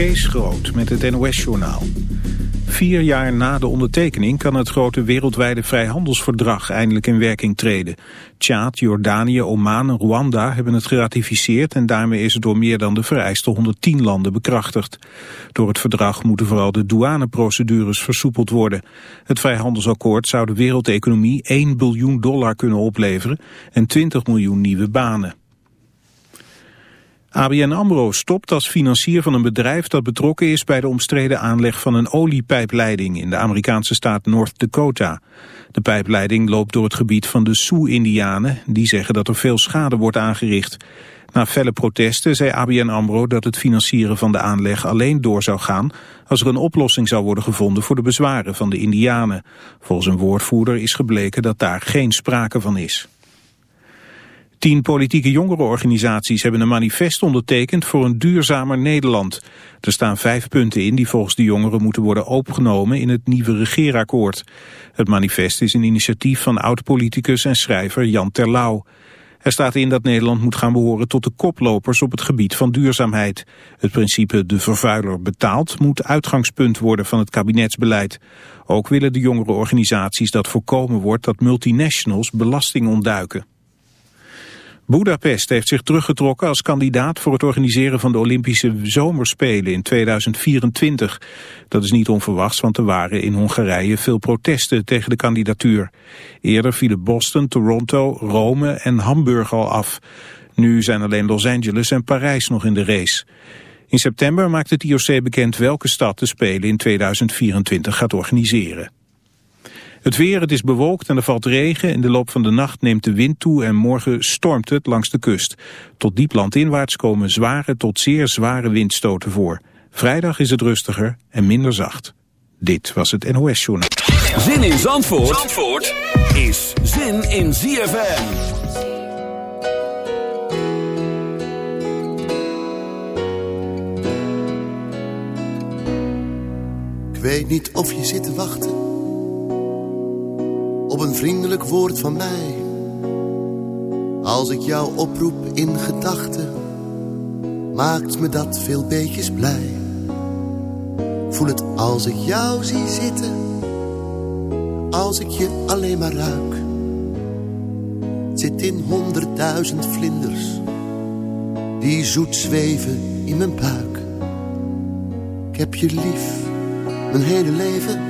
Kees Groot met het NOS-journaal. Vier jaar na de ondertekening kan het grote wereldwijde vrijhandelsverdrag eindelijk in werking treden. Tjaad, Jordanië, Oman en Rwanda hebben het geratificeerd en daarmee is het door meer dan de vereiste 110 landen bekrachtigd. Door het verdrag moeten vooral de douaneprocedures versoepeld worden. Het vrijhandelsakkoord zou de wereldeconomie 1 biljoen dollar kunnen opleveren en 20 miljoen nieuwe banen. ABN AMRO stopt als financier van een bedrijf dat betrokken is bij de omstreden aanleg van een oliepijpleiding in de Amerikaanse staat North Dakota. De pijpleiding loopt door het gebied van de Sioux-Indianen, die zeggen dat er veel schade wordt aangericht. Na felle protesten zei ABN AMRO dat het financieren van de aanleg alleen door zou gaan als er een oplossing zou worden gevonden voor de bezwaren van de Indianen. Volgens een woordvoerder is gebleken dat daar geen sprake van is. Tien politieke jongerenorganisaties hebben een manifest ondertekend voor een duurzamer Nederland. Er staan vijf punten in die volgens de jongeren moeten worden opgenomen in het nieuwe regeerakkoord. Het manifest is een initiatief van oud-politicus en schrijver Jan Terlouw. Er staat in dat Nederland moet gaan behoren tot de koplopers op het gebied van duurzaamheid. Het principe de vervuiler betaalt moet uitgangspunt worden van het kabinetsbeleid. Ook willen de jongere organisaties dat voorkomen wordt dat multinationals belasting ontduiken. Budapest heeft zich teruggetrokken als kandidaat voor het organiseren van de Olympische Zomerspelen in 2024. Dat is niet onverwachts, want er waren in Hongarije veel protesten tegen de kandidatuur. Eerder vielen Boston, Toronto, Rome en Hamburg al af. Nu zijn alleen Los Angeles en Parijs nog in de race. In september maakt het IOC bekend welke stad de Spelen in 2024 gaat organiseren. Het weer, het is bewolkt en er valt regen. In de loop van de nacht neemt de wind toe en morgen stormt het langs de kust. Tot diep landinwaarts komen zware tot zeer zware windstoten voor. Vrijdag is het rustiger en minder zacht. Dit was het NOS Journal. Zin in Zandvoort, Zandvoort is zin in ZFM. Ik weet niet of je zit te wachten op een vriendelijk woord van mij. Als ik jou oproep in gedachten, maakt me dat veel beetjes blij. Voel het als ik jou zie zitten, als ik je alleen maar ruik. zit in honderdduizend vlinders, die zoet zweven in mijn buik. Ik heb je lief, mijn hele leven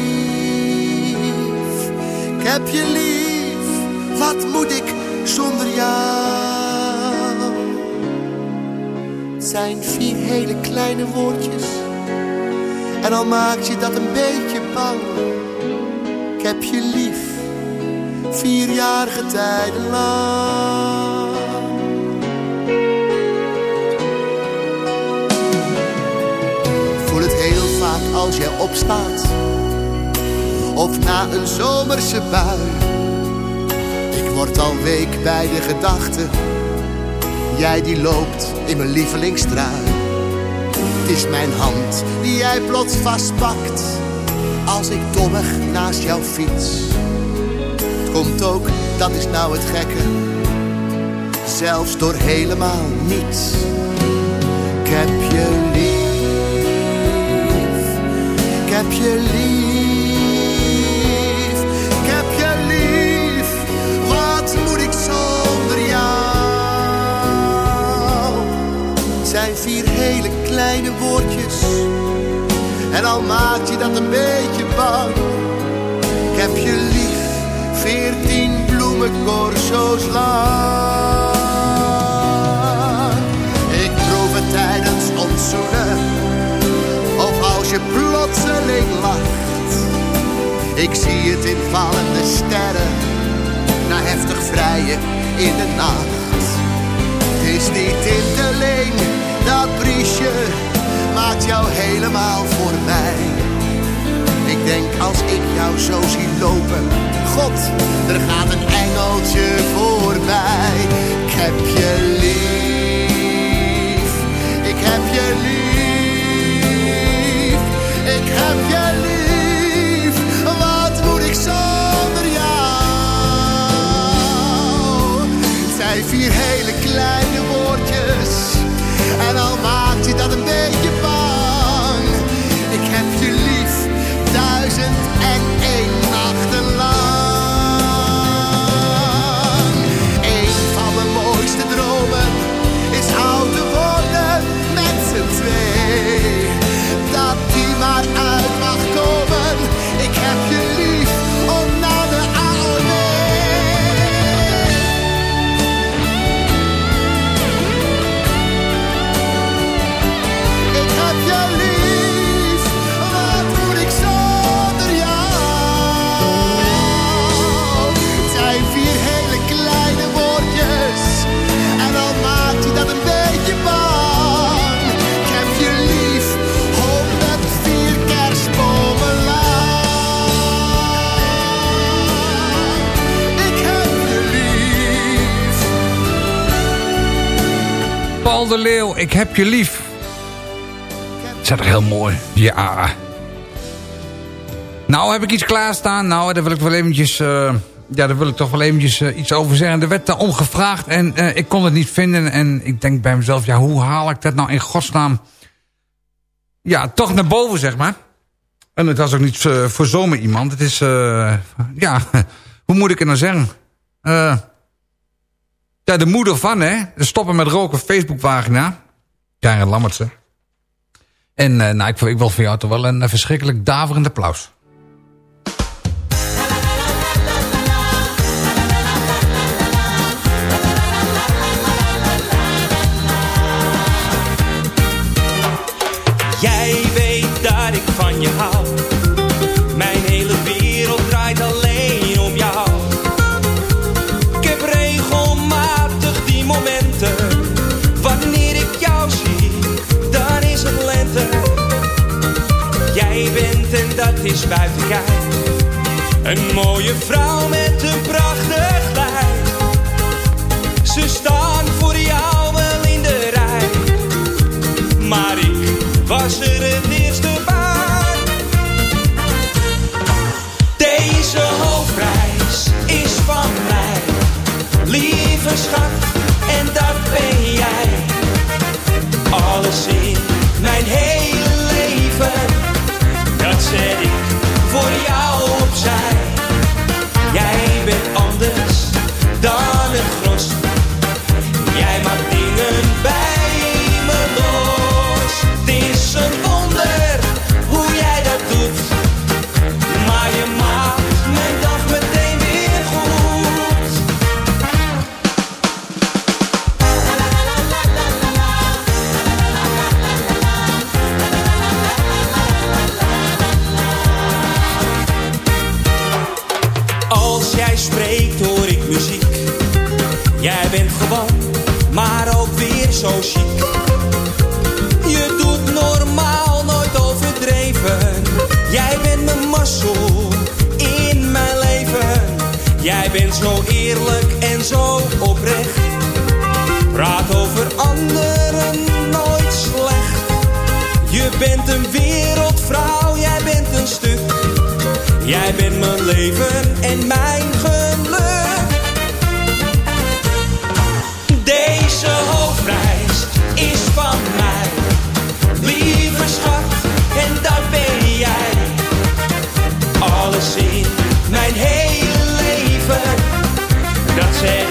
Ik heb je lief, wat moet ik zonder jou? Zijn vier hele kleine woordjes. En al maakt je dat een beetje bang. Ik heb je lief, vierjarige tijden lang. Voel het heel vaak als jij opstaat of na een zomerse bui. Ik word al week bij de gedachte, jij die loopt in mijn lievelingstrui. Het is mijn hand die jij plots vastpakt, als ik dommig naast jou fiets. Het komt ook, dat is nou het gekke, zelfs door helemaal niets. Ik heb je lief, ik heb je lief. Zijn vier hele kleine woordjes. En al maakt je dat een beetje bang. Ik heb je lief, veertien bloemencorso's lang. Ik proef het tijdens ons zoenen. Of als je plotseling lacht. Ik zie het in vallende sterren. Na heftig vrijen in de nacht. Is niet in te leen dat briesje maakt jou helemaal voor mij. Ik denk als ik jou zo zie lopen, God, er gaat een engeltje voorbij. Ik heb je lief, ik heb je lief, ik heb je lief. Wat moet ik zonder jou? Zijn vier hele kleine en al maakt je dat een beetje heb je lief. Dat is toch heel mooi. Ja. Nou heb ik iets klaarstaan. Nou, daar wil ik wel eventjes... eh, ja, daar wil ik toch wel eventjes eh, iets over zeggen. Er werd daarom gevraagd en eh, ik kon het niet vinden. En ik denk bij mezelf, ja, hoe haal ik dat nou in godsnaam... Ja, toch naar boven, zeg maar. En het was ook niet voor zomaar iemand. Het is, ja, hoe moet ik het nou zeggen? Ja, de moeder van, hè. Stoppen met Roken Facebookpagina. Karen Lammertsen. En eh, nou, ik, ik wil voor jou toch wel een eh, verschrikkelijk daverend applaus. Jij weet dat ik van je hou. Is buiten. Een mooie vrouw met een prachtig lijf. Ze staan voor jou wel in de rij. Maar ik was er het eerste bij. Deze hoofdprijs is van mij. Lieve schat, en dat ben jij. Alles in mijn hele leven. Dat Dat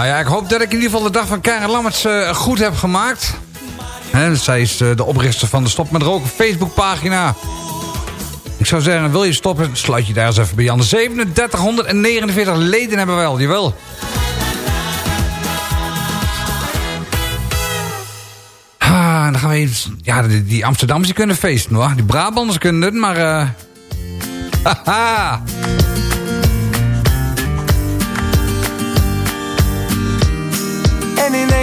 Nou ja, ik hoop dat ik in ieder geval de dag van Karen Lammerts uh, goed heb gemaakt. Zij is uh, de oprichter van de Stop met Roken Facebookpagina. Ik zou zeggen, wil je stoppen, sluit je daar eens even bij aan. 3749 leden hebben we wel, jawel. Ah, dan gaan we even... Ja, die, Amsterdammers kunnen feesten hoor. Die Brabanders kunnen het, maar... Uh, haha!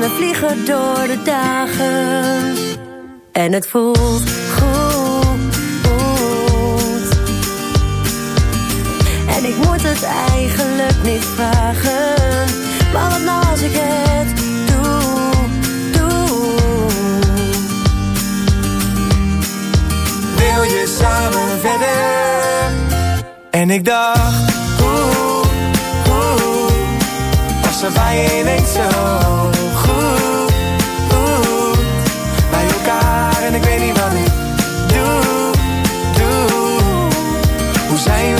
En we vliegen door de dagen. En het voelt goed, goed. En ik moet het eigenlijk niet vragen. Maar wat nou als ik het doe, doe. Wil je samen verder? En ik dacht, oeh, oeh. Was er bij je zo ik weet niet wat ik. Hoe zijn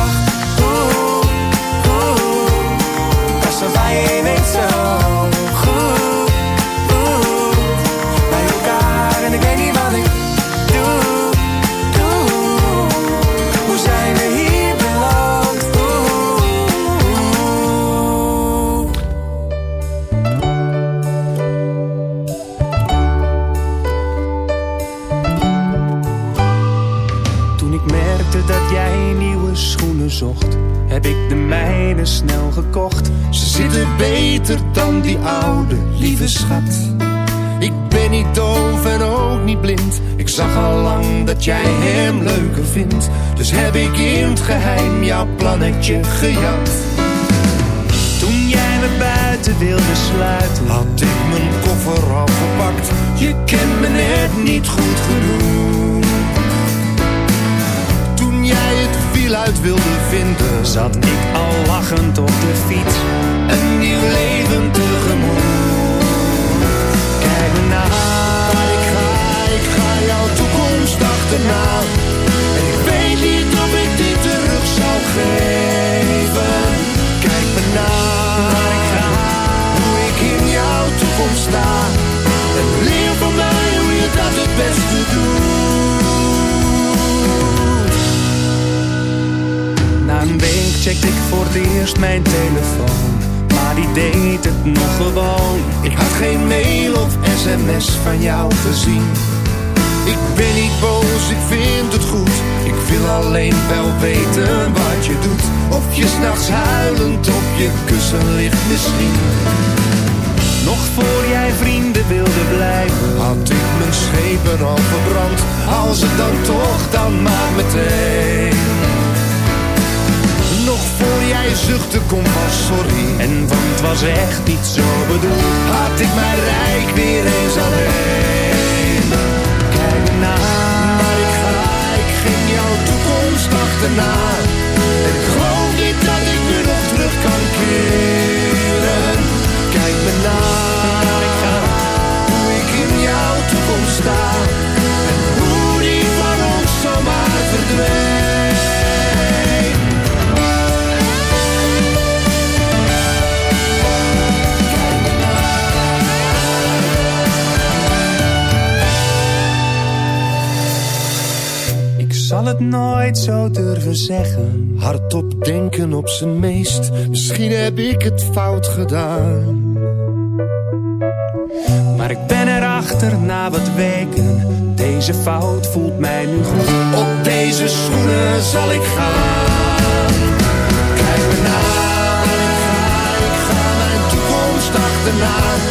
jouw plannetje gejat. Toen jij me buiten wilde sluiten, had ik mijn koffer al gepakt. Je kent me net niet goed genoeg. Toen jij het wiel uit wilde vinden, zat ik al lachend op de fiets. Een nieuw leven tegemoet. Kijk me na, ik ga, ik ga jouw toekomst achterna. Kijk me na, ik ga, hoe ik in jouw toekomst sta. En leer van mij hoe je dat het beste doet. Na een week checkte ik voor het eerst mijn telefoon. Maar die deed het nog gewoon. Ik had geen mail of sms van jou gezien. Ik ben niet boos, ik vind het goed. Ik wil alleen wel weten wat je doet. Of je s'nachts huilend op je kussen ligt misschien. Nog voor jij vrienden wilde blijven, had ik mijn schepen al verbrand. Als het dan toch, dan maar meteen. Nog voor jij zuchtte kom was sorry En want het was echt niet zo bedoeld Had ik mijn rijk weer eens alleen achterna. En ik geloof niet dat ik nu nog terug kan keren. Kijk me na, hoe ik in jouw toekomst sta. En hoe die van ons zomaar verdwijnt. Het nooit zo durven zeggen. Hardop denken op zijn meest, misschien heb ik het fout gedaan. Maar ik ben erachter na wat weken, deze fout voelt mij nu goed. Op deze schoenen zal ik gaan. Kijk me na, ik ga, ik ga mijn toekomst achterna.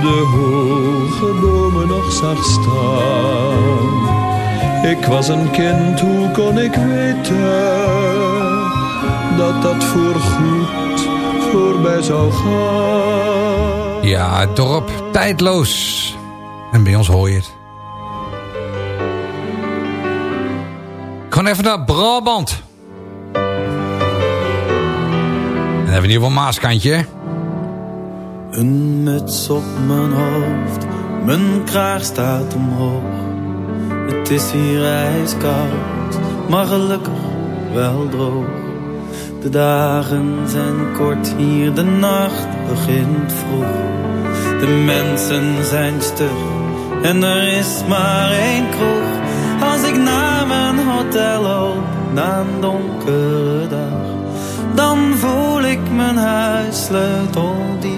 de hoge bomen nog zag staan. Ik was een kind, hoe kon ik weten dat dat voorgoed voorbij zou gaan? Ja, het dorp, tijdloos. En bij ons hoor je het. Gewoon even naar Brabant. En we hier wel Maaskantje, een muts op mijn hoofd, mijn kraag staat omhoog. Het is hier ijskoud, maar gelukkig wel droog. De dagen zijn kort hier, de nacht begint vroeg. De mensen zijn stug en er is maar één kroeg. Als ik naar mijn hotel loop, na een donkere dag, dan voel ik mijn huissleutel diep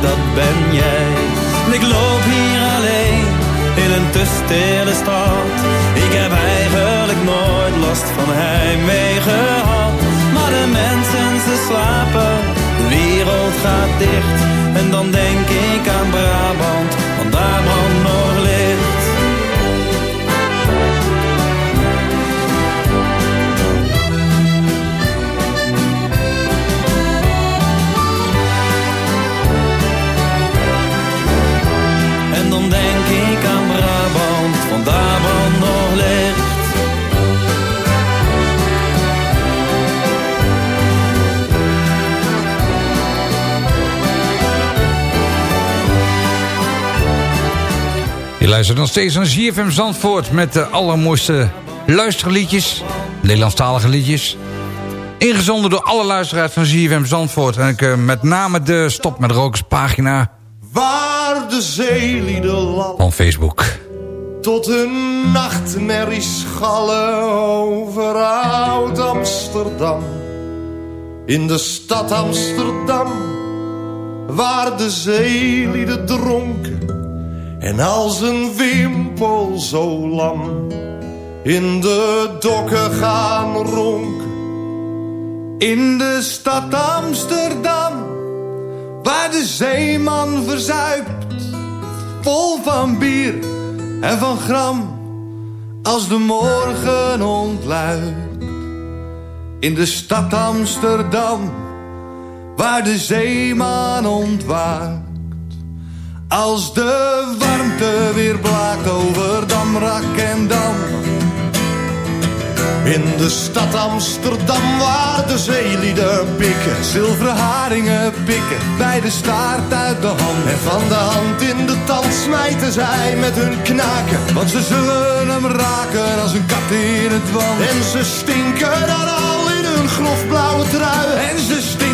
dat ben jij. Ik loop hier alleen in een te stille stad. Ik heb eigenlijk nooit last van heimwee gehad. Maar de mensen ze slapen, de wereld gaat dicht. En dan denk ik aan Brabant, want daar brandt luistert nog steeds naar ZFM Zandvoort met de allermooiste luisterliedjes. Nederlandstalige liedjes. Ingezonden door alle luisteraars van ZFM Zandvoort. En ik, eh, met name de Stop met Rokers pagina Waar de zeelieden van Facebook. tot een nachtmerrie schallen over oud Amsterdam. In de stad Amsterdam, waar de zeelieden dronken. En als een wimpel zo lam in de dokken gaan ronken. In de stad Amsterdam, waar de zeeman verzuipt. Vol van bier en van gram, als de morgen ontluikt. In de stad Amsterdam, waar de zeeman ontwaakt. Als de warmte weer blaakt over Damrak en Dam. In de stad Amsterdam waar de zeelieden pikken Zilveren haringen pikken bij de staart uit de hand. En van de hand in de tand smijten zij met hun knaken Want ze zullen hem raken als een kat in het wand. En ze stinken dan al in hun grofblauwe trui. En ze stinken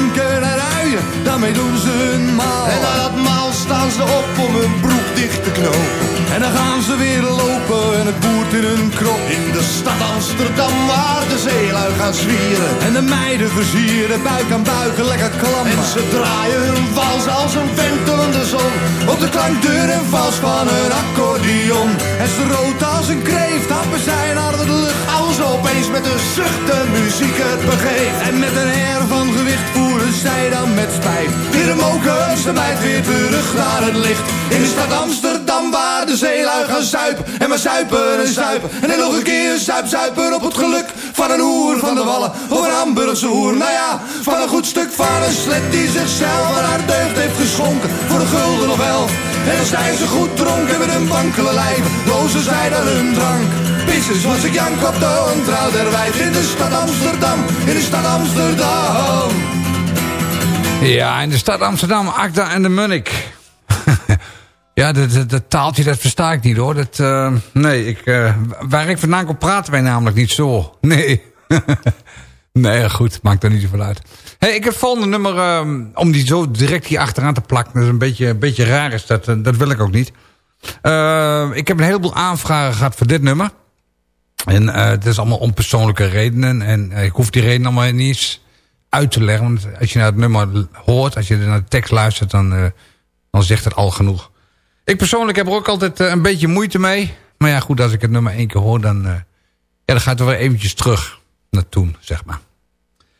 daarmee doen ze hun maal. En na dat maal staan ze op om hun broek dicht te knopen. En dan gaan ze weer lopen en het boert in hun krop. In de stad Amsterdam waar de zeelui gaan zwieren. En de meiden versieren, buik aan buik, lekker klam En ze draaien hun vals als een ventelende zon. Op de klankdeur en vals van een accordeon. En ze rood als een kreeft, happen zij naar de lucht. Als opeens met een zucht de muziek het begeeft. En met een air van gewicht voeren zij dan met spijt Weer een moker, ze bijt weer terug naar het licht. In de stad Amsterdam waar de zeelui gaan zuipen. En maar zuipen en zuipen. En dan nog een keer zuip, zuipen op het geluk Van een hoer van de wallen. Of een Hamburgse hoer Nou ja, van een goed stuk van een slet die zichzelf aan haar deugd heeft geschonken. Voor een gulden of elf En dan zijn ze goed dronken met hun wankele lijven Lozen zij dan hun drank. Pissen zoals ik jank op de ontrouw der wijf. In de stad Amsterdam, in de stad Amsterdam Ja, in de stad Amsterdam, Akda en de Munnik. ja, dat, dat, taaltje dat versta ik niet hoor. Dat, uh, nee, ik, uh, waar ik vandaan kom praten wij namelijk niet zo. Nee. nee, goed, maakt er niet zoveel uit. Hey, ik heb het volgende nummer, uh, om die zo direct hier achteraan te plakken. Dat is een beetje, een beetje raar is, dat, dat wil ik ook niet. ik heb een heleboel aanvragen gehad voor dit nummer. En het is allemaal om persoonlijke redenen. En ik hoef die reden allemaal niet eens uit te leggen. Want als je naar het nummer hoort, als je naar de tekst luistert... dan, uh, dan zegt het al genoeg. Ik persoonlijk heb er ook altijd een beetje moeite mee. Maar ja, goed, als ik het nummer één keer hoor... dan, ja, dan gaat het weer eventjes terug naar toen, zeg maar.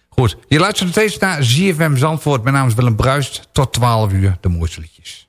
Goed, je luistert nog steeds naar ZFM Zandvoort. Mijn naam is Willem Bruist. Tot 12 uur, de mooiste liedjes.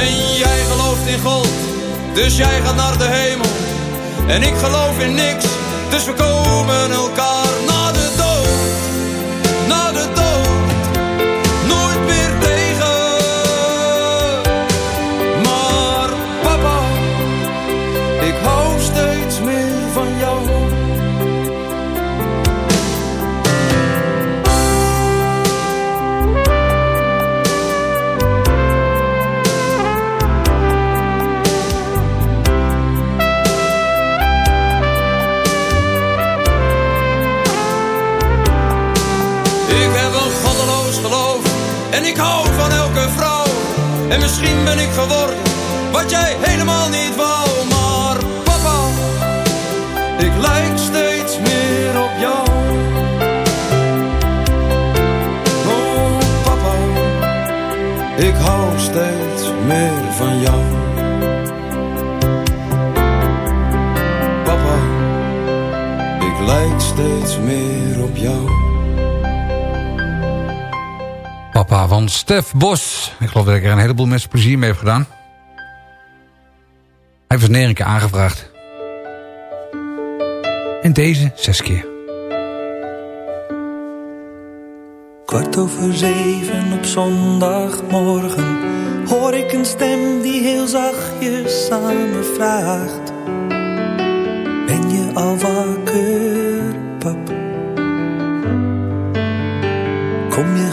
En jij gelooft in God dus jij gaat naar de hemel en ik geloof in niks. Dus we komen elkaar Bos. Ik geloof dat ik er een heleboel mensen plezier mee heb gedaan. Hij heeft een keer aangevraagd. En deze zes keer. Kwart over zeven op zondagmorgen hoor ik een stem die heel zachtjes aan me vraagt. Ben je al wakker,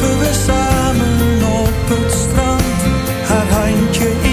liepen we samen op het strand, haar handje in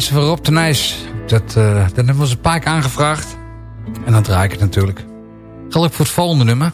wensen van Rob Tenijs. Dat, eh, dat hebben we een paar keer aangevraagd. En dan draai ik het natuurlijk. Gelukkig voor het volgende nummer.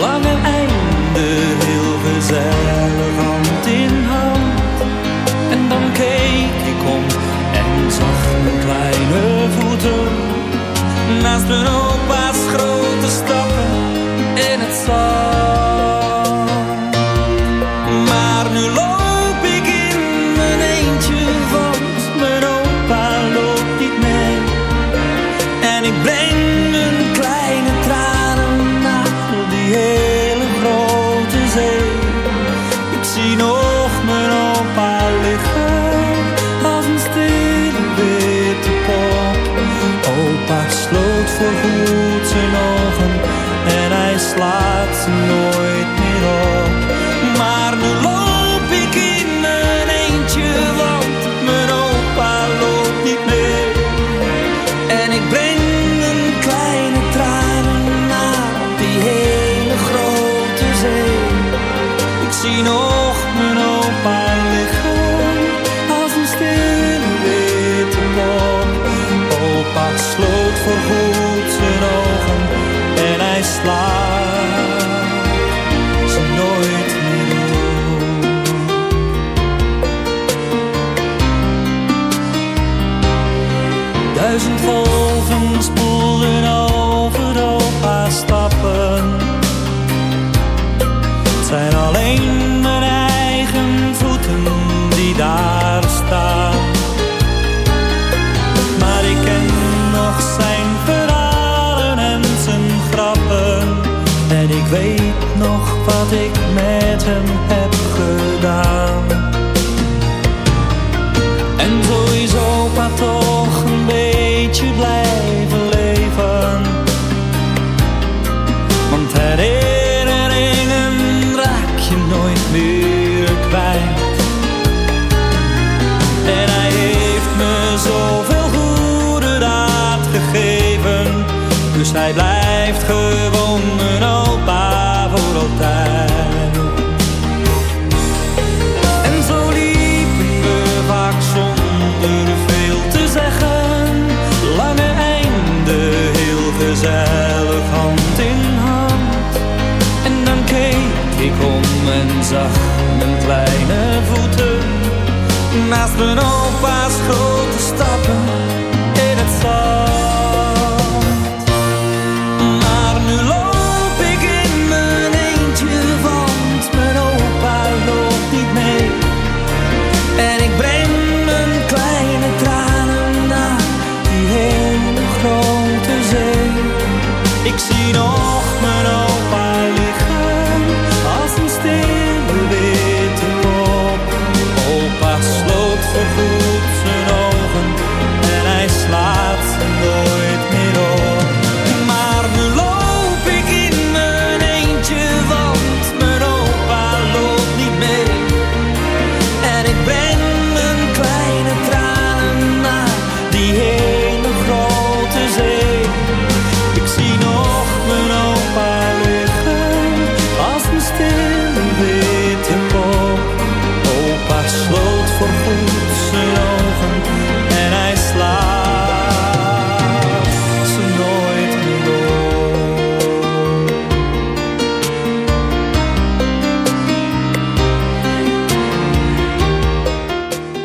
lange einde Hilversum.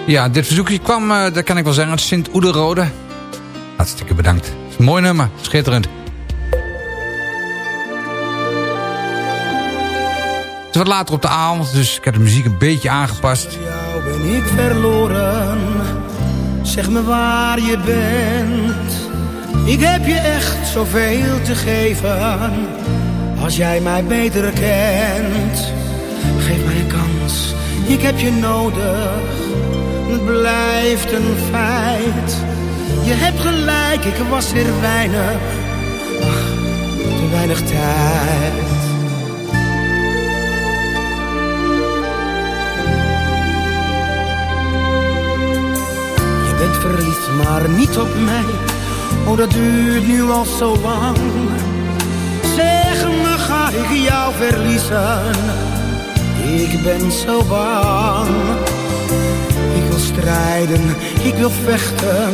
Ja, dit verzoekje kwam, uh, dat kan ik wel zeggen, uit Sint-Oederode. Hartstikke bedankt. Mooi nummer, schitterend. Het is wat later op de avond, dus ik heb de muziek een beetje aangepast. jou ben ik verloren, zeg me waar je bent. Ik heb je echt zoveel te geven, als jij mij beter kent. Geef mij een kans, ik heb je nodig, blijft een feit. Je hebt gelijk, ik was weer weinig, ach, te weinig tijd. Je bent verliefd, maar niet op mij, oh dat duurt nu al zo lang. Zeg me, ga ik jou verliezen? Ik ben zo bang. Ik wil vechten,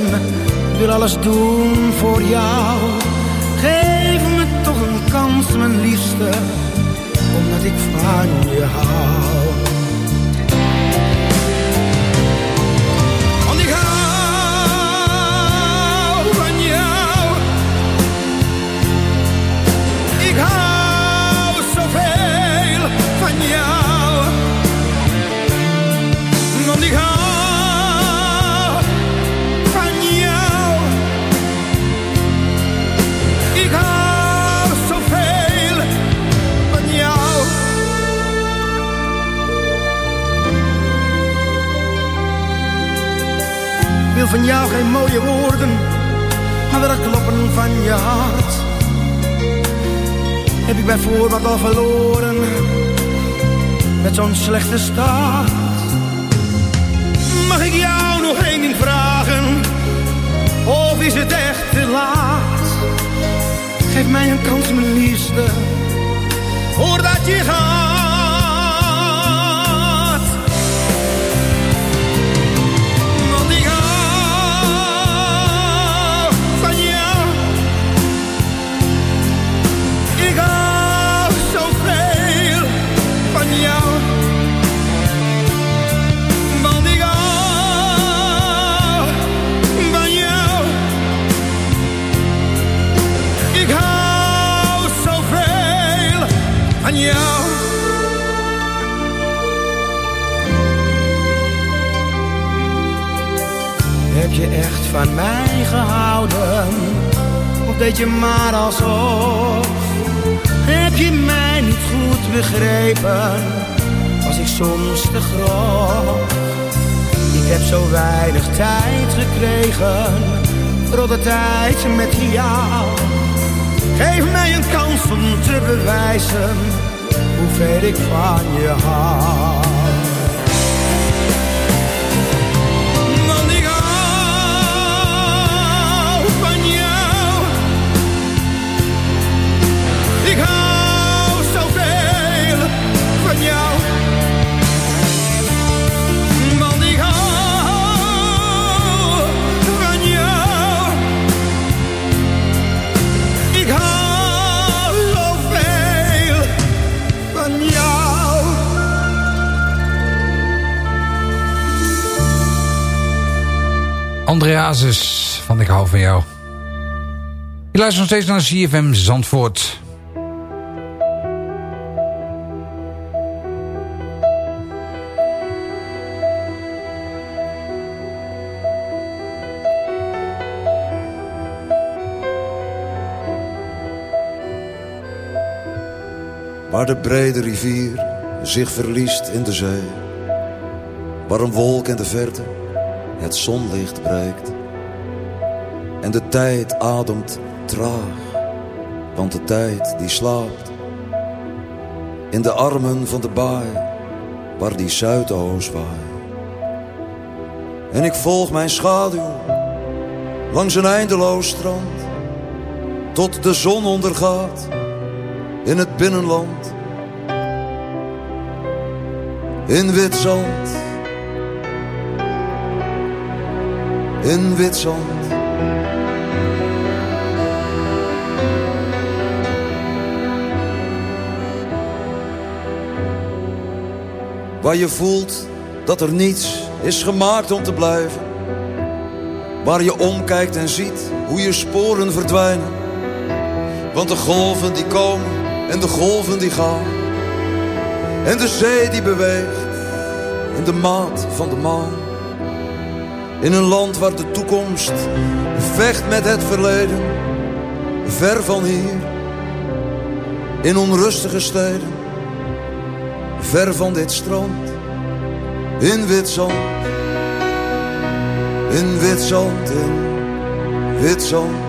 wil alles doen voor jou. Geef me toch een kans, mijn liefste, omdat ik van je hou. Wil van jou geen mooie woorden, maar wel het kloppen van je hart. Heb ik bij voorbaat al verloren, met zo'n slechte start. Mag ik jou nog één ding vragen? Of is het echt te laat? Geef mij een kans, mijn liefste, voordat je gaat. Heb je echt van mij gehouden? Of deed je maar alsof? Heb je mij niet goed begrepen? Was ik soms te grof? Ik heb zo weinig tijd gekregen de tijd met jou. Geef mij een kans om te bewijzen hoeveel ik van je hou. Andreasus van Ik hou van jou. Je luistert nog steeds naar CFM Zandvoort. Waar de brede rivier zich verliest in de zee. Waar een wolk in de verte het zonlicht breekt. En de tijd ademt traag, want de tijd die slaapt. In de armen van de baai, waar die Zuidoost waait. En ik volg mijn schaduw langs een eindeloos strand. Tot de zon ondergaat in het binnenland. In wit zand. In wit zand. Waar je voelt dat er niets is gemaakt om te blijven. Waar je omkijkt en ziet hoe je sporen verdwijnen. Want de golven die komen en de golven die gaan. En de zee die beweegt in de maat van de maan. In een land waar de toekomst vecht met het verleden. Ver van hier. In onrustige steden. Ver van dit strand. In wit zand. In wit zand, in wit zand.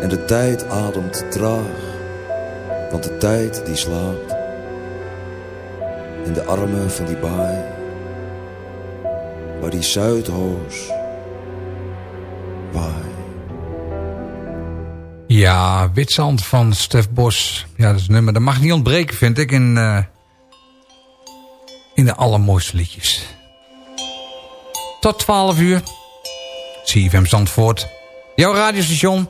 En de tijd ademt traag, want de tijd die slaapt. In de armen van die baai, waar die Zuidhoos waait. Ja, Witzand van Stef Bos. Ja, dat is een nummer. Dat mag niet ontbreken, vind ik, in, uh, in de allermooiste liedjes. Tot 12 uur. CFM Zandvoort. Jouw radiostation.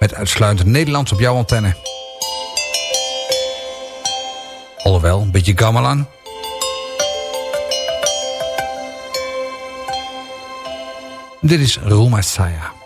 Met uitsluitend Nederlands op jouw antenne. Alhoewel, een beetje gamelan. Dit is Roma Saya.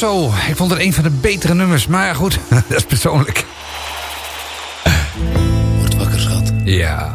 Rosso. Ik vond het een van de betere nummers. Maar ja, goed, dat is persoonlijk. Word wakker, schat. Ja.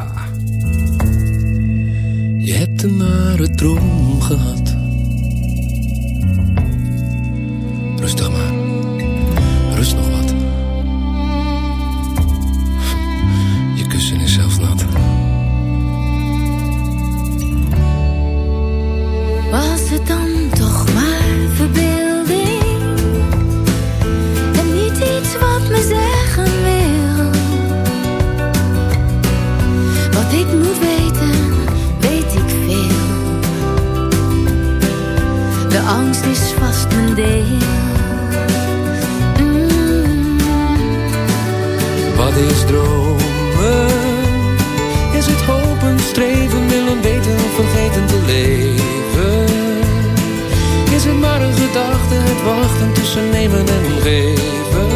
Angst is vast mijn deel. Wat is dromen? Is het hopen, streven, willen weten, vergeten te leven? Is het maar een gedachte, het wachten tussen nemen en geven?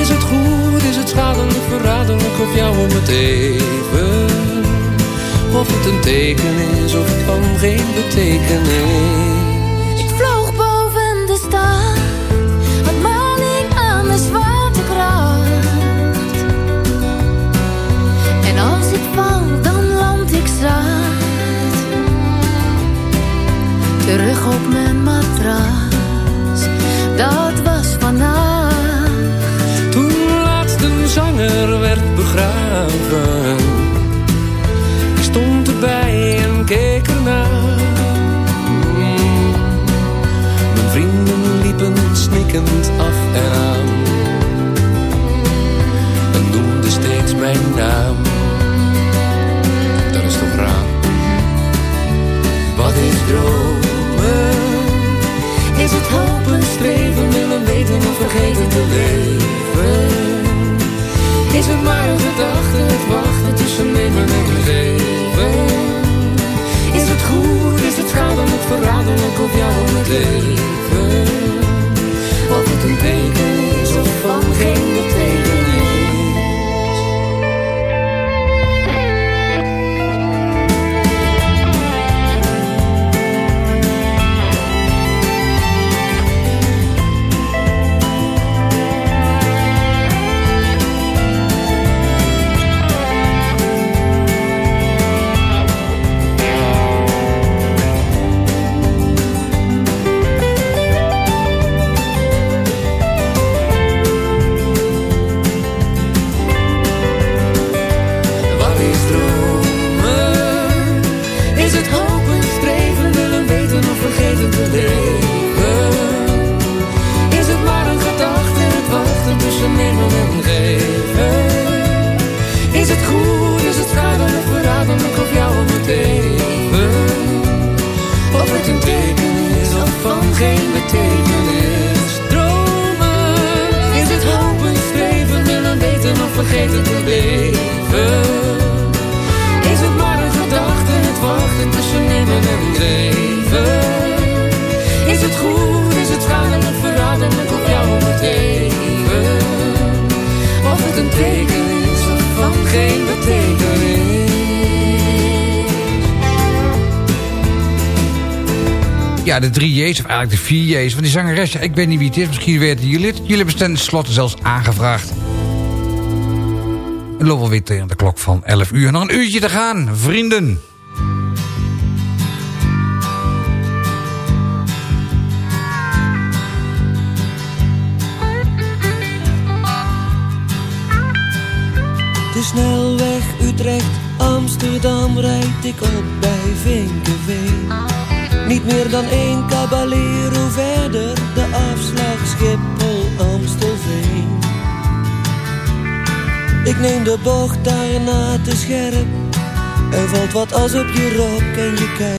Is het goed, is het schadelijk, verraderlijk of jou om het even? Of het een teken is of het van geen betekenis? Op mijn matras, dat was vannacht. Toen laatst een zanger werd begraven. Ik stond erbij en keek ernaar. Mijn vrienden liepen snikkend af en aan. En noemden steeds mijn naam. Dat is toch raar. Wat is dromen? Is het hopen, streven, willen weten of vergeten te leven? Is het maar een gedachte, het wachten tussen nemen en geven? Is het goed, is het schadelijk, verraderlijk of jou om het leven? Of het een teken is of van geen betekenis? Of eigenlijk de vier J's van die zangeres. Ik weet niet wie het is, misschien weten jullie het. Jullie hebben ten slotte zelfs aangevraagd. En lopen we weer tegen de klok van 11 uur. Nog een uurtje te gaan, vrienden. De snelweg Utrecht-Amsterdam rijd ik op bij Vinkenveen. Niet meer dan één caballero verder, de afslag Schiphol-Amstelveen. Ik neem de bocht daarna te scherp, er valt wat as op je rok en je kijkt.